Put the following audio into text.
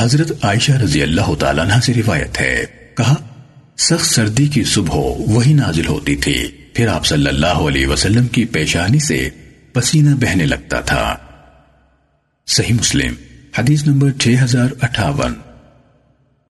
حضرت عائشہ رضی اللہ تعالیٰ عنہ سے روایت ہے۔ کہا، سخت سردی کی صبح وہی نازل ہوتی تھی۔ پھر آپ صلی اللہ علیہ وسلم کی پیشانی سے پسینہ بہنے لگتا تھا۔ صحیح مسلم، حدیث نمبر 6058